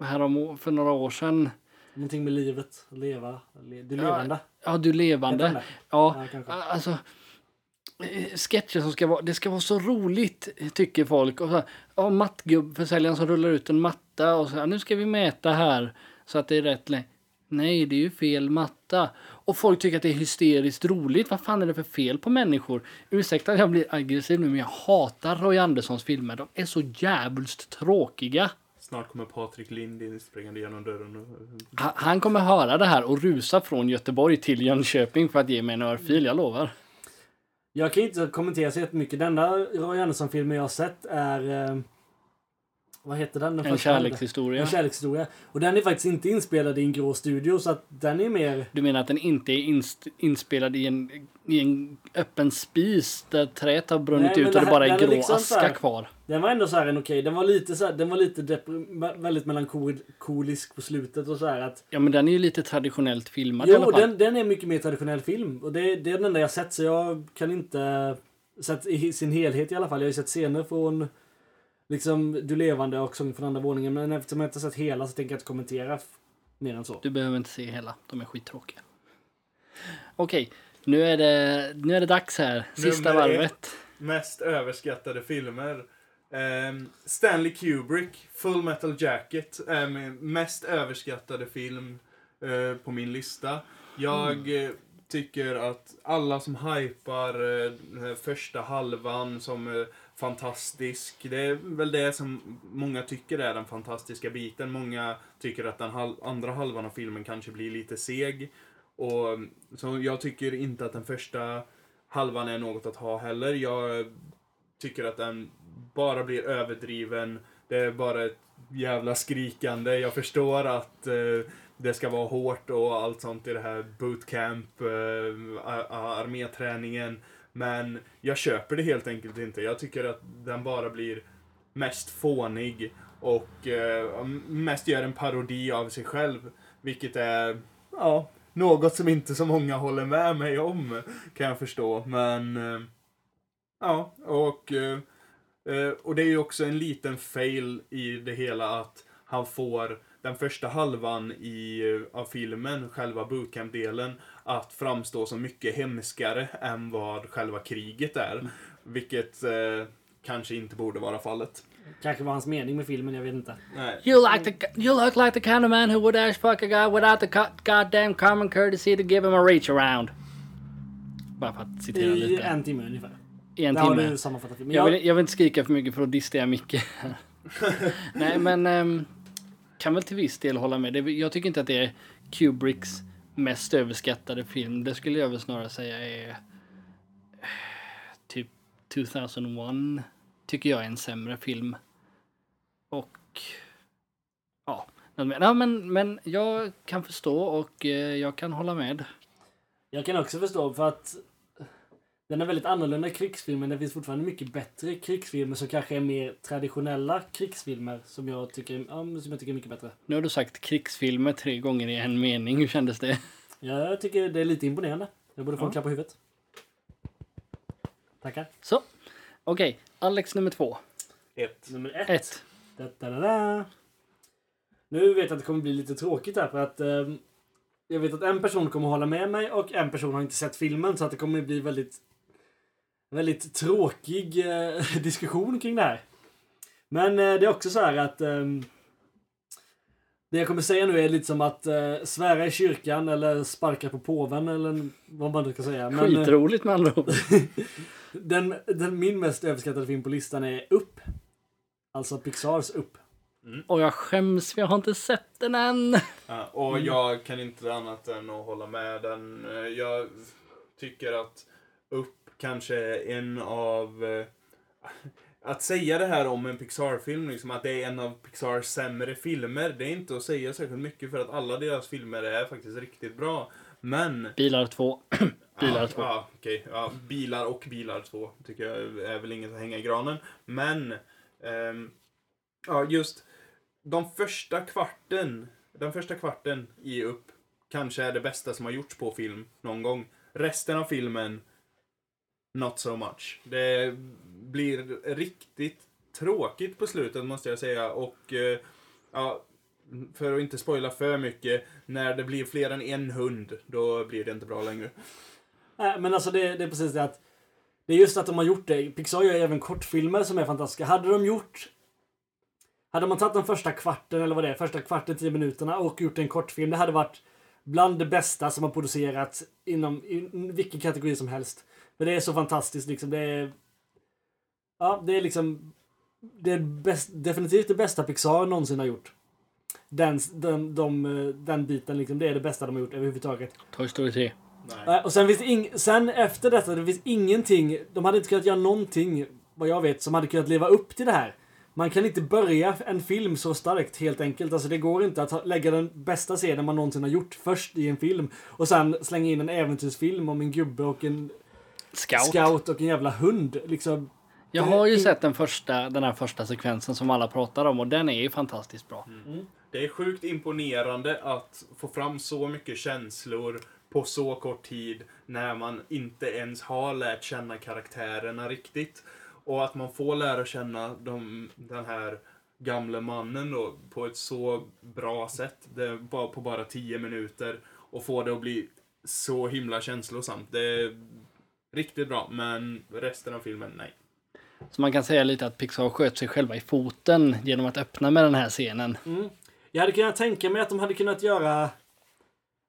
härom, för några år sedan? Någonting med livet. Leva. Le, du Ja, levande. Ja, du Heter levande. Ja, Ja, alltså sketcher som ska vara, det ska vara så roligt tycker folk. Och så, här, ja, mattgubbförsäljaren som rullar ut en matta och så här, nu ska vi mäta här så att det är rätt längd. Nej, det är ju fel matta. Och folk tycker att det är hysteriskt roligt. Vad fan är det för fel på människor? Ursäkta att jag blir aggressiv nu, men jag hatar Roy Anderssons filmer. De är så jävligt tråkiga. Snart kommer Patrik Lind in springande genom dörren. och- Han- Han kommer höra det här och rusa från Göteborg till Jönköping för att ge mig en örfil, jag lovar. Jag kan inte kommentera så jättemycket. Den enda Roy Andersson-filmen jag har sett är... Eh, vad heter den? den En kärlekshistoria. En kärlekshistoria. Och den är faktiskt inte inspelad i en grå studio så att den är mer... Du menar att den inte är inspelad i en, i en öppen spis där träet har brunnit Nej, ut och det bara är grå liksom aska här- kvar? Den var ändå så här en okej. Den var lite så här, den var lite väldigt melankolisk på slutet och så här att... Ja men den är ju lite traditionellt filmad i alla Jo, fall. den, den är mycket mer traditionell film. Och det, det är den enda jag sett så jag kan inte... Sett i sin helhet i alla fall. Jag har ju sett scener från liksom Du levande och Sång från andra våningen. Men eftersom jag inte sett hela så tänker jag inte kommentera mer än så. Du behöver inte se hela, de är skittråkiga. Okej, nu, är det, nu är det dags här. Sista Nummer varvet. Mest överskattade filmer. Ehm, Stanley Kubrick, Full Metal Jacket, är min mest överskattade film eh, på min lista. Jag eh, tycker att alla som hypar här första halvan som eh, fantastisk, det är väl det som många tycker är den fantastiska biten. Många tycker att den hal- andra halvan av filmen kanske blir lite seg. Och, så jag tycker inte att den första halvan är något att ha heller. Jag tycker att den bara blir överdriven. Det är bara ett jävla skrikande. Jag förstår att eh, det ska vara hårt och allt sånt i det här bootcamp, eh, arméträningen. Men jag köper det helt enkelt inte. Jag tycker att den bara blir mest fånig och eh, mest gör en parodi av sig själv. Vilket är, ja, något som inte så många håller med mig om, kan jag förstå. Men, eh, ja, och, eh, eh och det är ju också en liten fail i det hela att han får den första halvan i, eh, av filmen, själva bootcamp-delen, att framstå som mycket hemskare än vad själva kriget är. Vilket eh, kanske inte borde vara fallet. Kanske var hans mening med filmen, jag vet inte. Nej. You like the you look like the kind of man who would ask fuck a guy without the goddamn common courtesy to give him a reach around. Bara för att citera I lite. en timme ungefär. I en Där har timme. du sammanfattat filmen. Jag Jag, vill, jag vill inte skrika för mycket för att dista Micke. Nej, men ehm, kan väl till viss del hålla med. Det, jag tycker inte att det är Kubricks mest överskattade film. Det skulle jag väl snarare säga är typ 2001. Tycker jag är en sämre film. Och ja, ja men, men jag kan förstå och eh, jag kan hålla med. jag kan också förstå för att den är väldigt annorlunda krigsfilm men det finns fortfarande mycket bättre krigsfilmer som kanske är mer traditionella krigsfilmer som jag tycker, ja, som jag tycker är mycket bättre. Nu har du sagt krigsfilmer tre gånger i en mening. Hur kändes det? Jag tycker det är lite imponerande. Jag borde få en Ja. klapp på huvudet. Tackar. Så, okej. Alex nummer två. Ett. Nummer ett. Ett. Da, da, da, da. Nu vet jag att det kommer bli lite tråkigt här för att ehm, jag vet att en person kommer hålla med mig och en person har inte sett filmen så att det kommer bli väldigt väldigt tråkig eh, diskussion kring det här. Men eh, det är också så här att ehm, det jag kommer säga nu är lite som att eh, svära i kyrkan eller sparka på påven eller vad man nu ska säga. Men, eh, Skitroligt med andra ord. Den, den, min mest överskattade film på listan är Upp. Alltså Pixars Upp. Och jag skäms för jag har inte sett den än. Ja, och Mm. jag kan inte annat än att hålla med den. Jag tycker att Upp kanske en av... eh, Att säga det här om en Pixar-film, liksom att det är en av Pixars sämre filmer, det är inte att säga särskilt mycket för att alla deras filmer är faktiskt riktigt bra. Men... Bilar 2. Bilar ja, 2. Ja, okej. Ja, bilar och bilar 2 tycker jag är väl inget att hänga i granen. Men... ehm, ja, just de första kvarten, den första kvarten i upp kanske är det bästa som har gjorts på film någon gång. Resten av filmen, not so much. Det blir riktigt tråkigt på slutet måste jag säga och eh, ja, för att inte spoila för mycket, när det blir fler än en hund, då blir det inte bra längre. Nej, men alltså det, det är precis det att det är just att de har gjort det. Pixar gör även kortfilmer som är fantastiska. Hade de gjort hade man tagit den första kvarten eller vad det är, första kvarten, tio minuterna och gjort en kortfilm. Det hade varit bland det bästa som har producerats inom i vilken kategori som helst. För det är så fantastiskt liksom. Det är... Ja, det är liksom... Det är bäst, definitivt det bästa Pixar någonsin har gjort. Den, den, de, den biten liksom, det är det bästa de har gjort överhuvudtaget. Toy Story 3. Nej. Nej, Och sen, finns det ing- sen efter detta, det finns ingenting. De hade inte kunnat göra någonting, vad jag vet, som hade kunnat leva upp till det här. Man kan inte börja en film så starkt helt enkelt. Alltså det går inte att ha, lägga den bästa scenen man någonsin har gjort först i en film. Och sen slänga in en äventyrsfilm om en gubbe och en Scout. scout och en jävla hund. Liksom. Jag har ju sett den, första, den här första sekvensen som alla pratar om och den är ju fantastiskt bra. Det är sjukt imponerande att få fram så mycket känslor på så kort tid när man inte ens har lärt känna karaktärerna riktigt. Och att man får lära känna de, den här gamle mannen då på ett så bra sätt. Det, bara på bara 10 minuter. Och få det att bli så himla känslosamt. Det är riktigt bra, men resten av filmen, nej. Så man kan säga lite att Pixar sköt sig själva i foten genom att öppna med den här scenen. Mm. Jag hade kunnat tänka mig att de hade kunnat göra...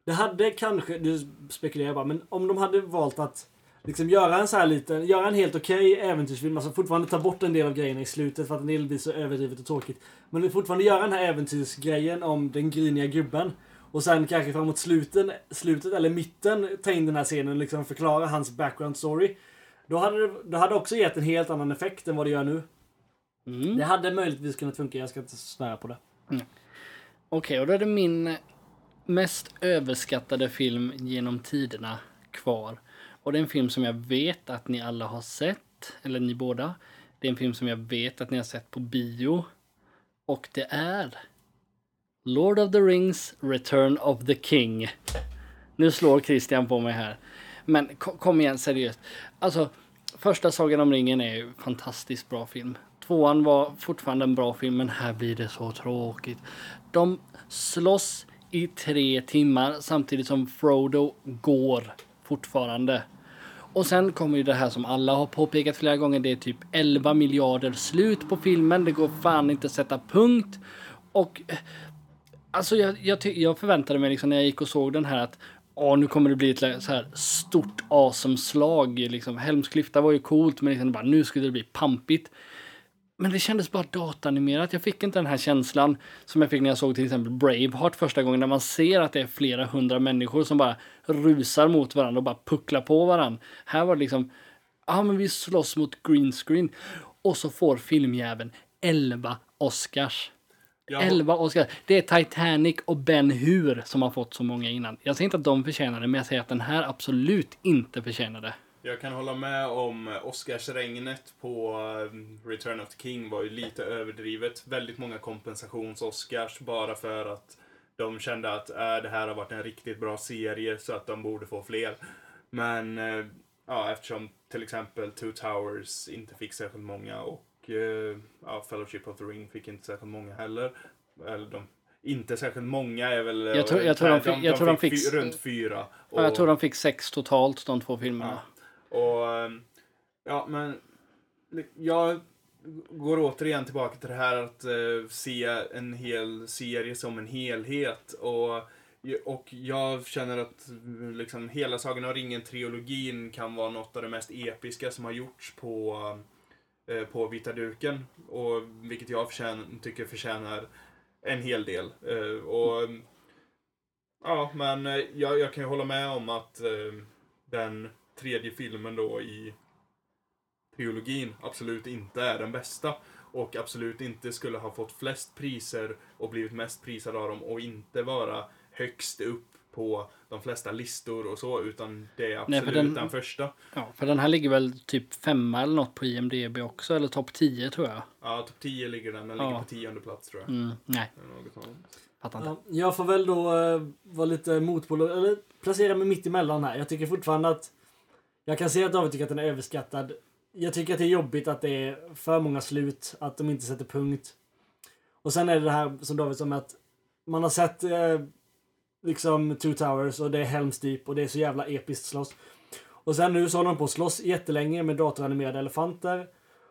Det hade kanske, du spekulerar jag bara, men om de hade valt att liksom göra en så här liten, göra en helt okej äventyrsfilm, alltså fortfarande ta bort en del av grejerna i slutet för att en del blir så överdrivet och tråkigt. Men fortfarande göra den här äventyrsgrejen om den griniga gubben. Och sen kanske framåt sluten, slutet eller mitten ta in den här scenen och liksom förklara hans background story. Då hade det då hade också gett en helt annan effekt än vad det gör nu. Mm. Det hade möjligtvis kunnat funka, jag ska inte svära på det. Okej, och då är det min mest överskattade film genom tiderna kvar. Och det är en film som jag vet att ni alla har sett, eller ni båda. Det är en film som jag vet att ni har sett på bio. Och det är Lord of the Rings Return of the King. Nu slår Christian på mig här. Men kom igen, seriöst. Alltså, första Sagan om ringen är ju en fantastiskt bra film. Tvåan var fortfarande en bra film, men här blir det så tråkigt. De slåss i tre timmar samtidigt som Frodo går fortfarande. Och sen kommer ju det här som alla har påpekat flera gånger. Det är typ 11 miljarder slut på filmen. Det går fan inte att sätta punkt. Och eh, alltså jag, jag, jag förväntade mig liksom när jag gick och såg den här att Åh, nu kommer det bli ett så här stort awesome slag. Liksom. Helms klyfta var ju coolt, men liksom bara, nu skulle det bli pampigt. Men det kändes bara datanimerat. Jag fick inte den här känslan som jag fick när jag såg till exempel Braveheart första gången. När man ser att det är flera hundra människor som bara rusar mot varandra och bara pucklar på varandra. Här var det liksom, ja men vi slåss mot green screen. Och så får filmjäveln 11 Oscars. Jag, 11 Oscars. Det är Titanic och Ben Hur som har fått så många innan. Jag säger inte att de förtjänar det, men jag säger att den här absolut inte förtjänar det. Jag kan hålla med om Oscarsregnet på eh, Return of the King var ju lite överdrivet. Väldigt många kompensations-Oscars bara för att de kände att äh, det här har varit en riktigt bra serie så att de borde få fler. Men eh, ja, eftersom till exempel Two Towers inte fick särskilt många och eh, ja, Fellowship of the Ring fick inte särskilt många heller. Eller de, inte särskilt många är väl... Jag tror- jag tror de fick- jag tror de fick- fy- runt fyra. Ja, jag Och- tror de fick sex totalt, de två filmerna. och ehm, ja, men jag går återigen tillbaka till det här att eh, se en hel serie som en helhet. Och och jag känner att liksom, hela Sagan om ringen-trilogin kan vara något av det mest episka som har gjorts på, Eh, på vita duken. Och, vilket jag förtjän, tycker förtjänar en hel del. Eh, och, ja, men eh, jag, jag kan ju hålla med om att den tredje filmen då i trilogin absolut inte är den bästa. Och absolut inte skulle ha fått flest priser och blivit mest prisad av dem och inte vara högst upp på de flesta listor och så, utan det är absolut Nej, för den- den första. Ja, för den här ligger väl typ femma eller något på IMDB också, eller topp 10 tror jag. Ja, topp 10 ligger den, den Ja. ligger på tionde plats tror jag. Mm, nej, fattar inte. Ja, jag får väl då eh, vara lite motpol, eller placera mig mitt emellan här. Jag tycker fortfarande att jag kan se att David tycker att den är överskattad. Jag tycker att det är jobbigt att det är för många slut, att de inte sätter punkt. Och sen är det det här som David sa med att man har sett eh, liksom Two Towers och det är Helms Deep och det är så jävla episkt slåss. Och sen nu så håller de på att slåss jättelänge med datoranimerade elefanter.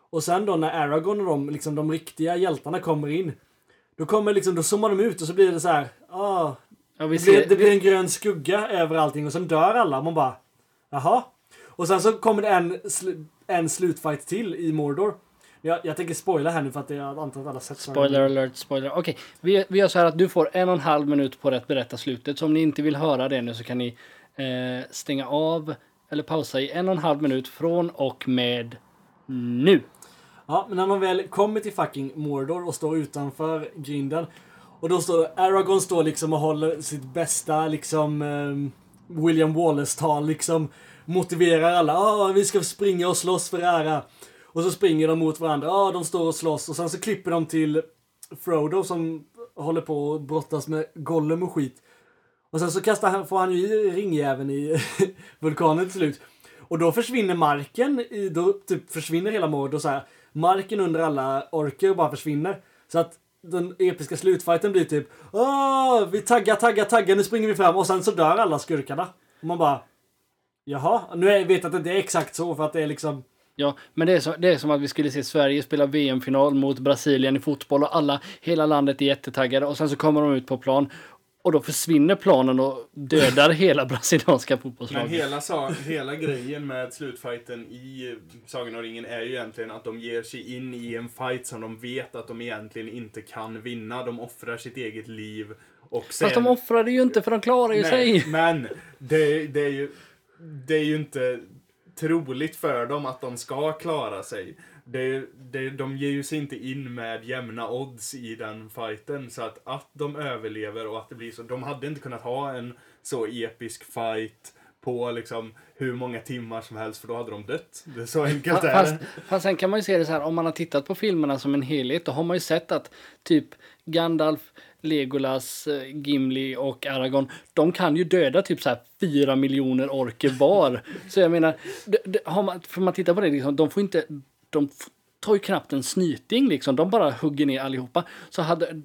Och sen då när Aragorn och de, liksom de riktiga hjältarna kommer in. Då kommer liksom, då zoomar de ut och så blir det så här. Ah, Ja, det, blir, det blir en grön skugga över allting och sen dör alla. Man bara, jaha. Och sen så kommer det en, en slutfight till i Mordor. Jag, jag tänker spoila här nu för att jag antar att alla sett Spoiler alert, spoiler. Okej, vi, vi gör så här att du får en och en halv minut på att berätta slutet. Så om ni inte vill höra det nu så kan ni eh, stänga av eller pausa i en och en halv minut från och med nu. Ja, men när man väl kommer till fucking Mordor och står utanför grinden. Och då står Aragorn står liksom och håller sitt bästa liksom ehm, William Wallace-tal liksom. Motiverar alla. Ah, vi ska springa och slåss för ära. Och så springer de mot varandra. Ja, ah, de står och slåss. Och sen så klipper de till Frodo som håller på att brottas med Gollum och skit. Och sen så kastar han, får han ju i ringjäveln i vulkanen till slut. Och då försvinner marken, i, då typ försvinner hela Mordor så här. Marken under alla orker bara försvinner. Så att den episka slutfighten blir typ Åh, vi taggar, taggar, taggar, nu springer vi fram och sen så dör alla skurkarna. Och man bara Jaha, nu vet jag att det inte är exakt så för att det är liksom Ja, men det är, så, det är som att vi skulle se Sverige spela VM-final mot Brasilien i fotboll och alla, hela landet är jättetaggade och sen så kommer de ut på plan och då försvinner planen och dödar hela brasilianska Men fotbollslaget. hela, sa- hela grejen med slutfighten i Sagan om ringen är ju egentligen att de ger sig in i en fight som de vet att de egentligen inte kan vinna. De offrar sitt eget liv. Och sen... Fast de offrade ju inte för de klarar ju Nej, sig. men det, det, är ju, det är ju inte troligt för dem att de ska klara sig. Det, det, de ger ju sig inte in med jämna odds i den fighten. Så att, att de överlever och att det blir så. De hade inte kunnat ha en så episk fight på liksom hur många timmar som helst för då hade de dött. Det är så enkelt är Fast, det. fast sen kan man ju se det så här, om man har tittat på filmerna som en helhet, då har man ju sett att typ Gandalf, Legolas, eh, Gimli och Aragorn, de kan ju döda typ så här fyra miljoner orker var. Så jag menar, det, det, har man, man tittar på det, liksom, de får inte, de tar ju knappt en snyting liksom, de bara hugger ner allihopa. Så hade,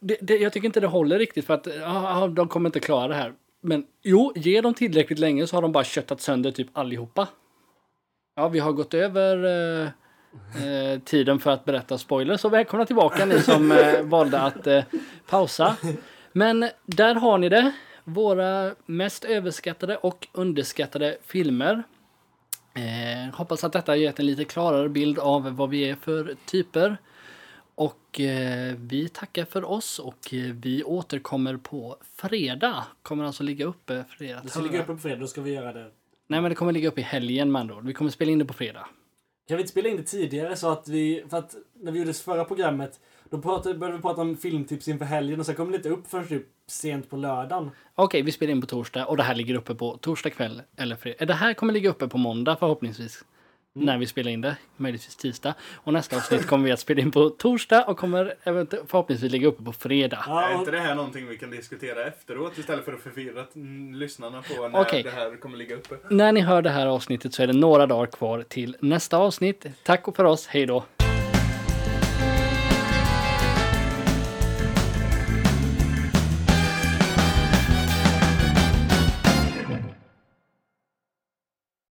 det, det, jag tycker inte det håller riktigt för att ah, de kommer inte klara det här. Men jo, ge dem tillräckligt länge så har de bara köttat sönder typ allihopa. Ja, vi har gått över eh, eh, tiden för att berätta spoiler, så välkomna tillbaka ni som eh, valde att eh, pausa. Men där har ni det. Våra mest överskattade och underskattade filmer. Eh, hoppas att detta har gett en lite klarare bild av vad vi är för typer. Och eh, vi tackar för oss och eh, vi återkommer på fredag. Kommer alltså ligga uppe fredag. Det ska ligga uppe på fredag, då ska vi göra det. Nej men det kommer ligga upp i helgen med andra ord. Vi kommer spela in det på fredag. Kan vi inte spela in det tidigare så att vi, för att när vi gjorde det förra programmet, då pratade, började vi prata om filmtips inför helgen och sen kom det inte upp förrän typ sent på lördagen. Okej, vi spelar in på torsdag och det här ligger uppe på torsdag kväll eller fredag. Eh, det här kommer ligga uppe på måndag förhoppningsvis. När vi spelar in det, möjligtvis tisdag. Och nästa avsnitt kommer vi att spela in på torsdag och kommer eventuellt förhoppningsvis ligga uppe på fredag. Ja, är och, inte det här någonting vi kan diskutera efteråt istället för att förvirra mm, lyssnarna på när Okej. det här kommer ligga uppe? När ni hör det här avsnittet så är det några dagar kvar till nästa avsnitt. Tack för oss, hej då!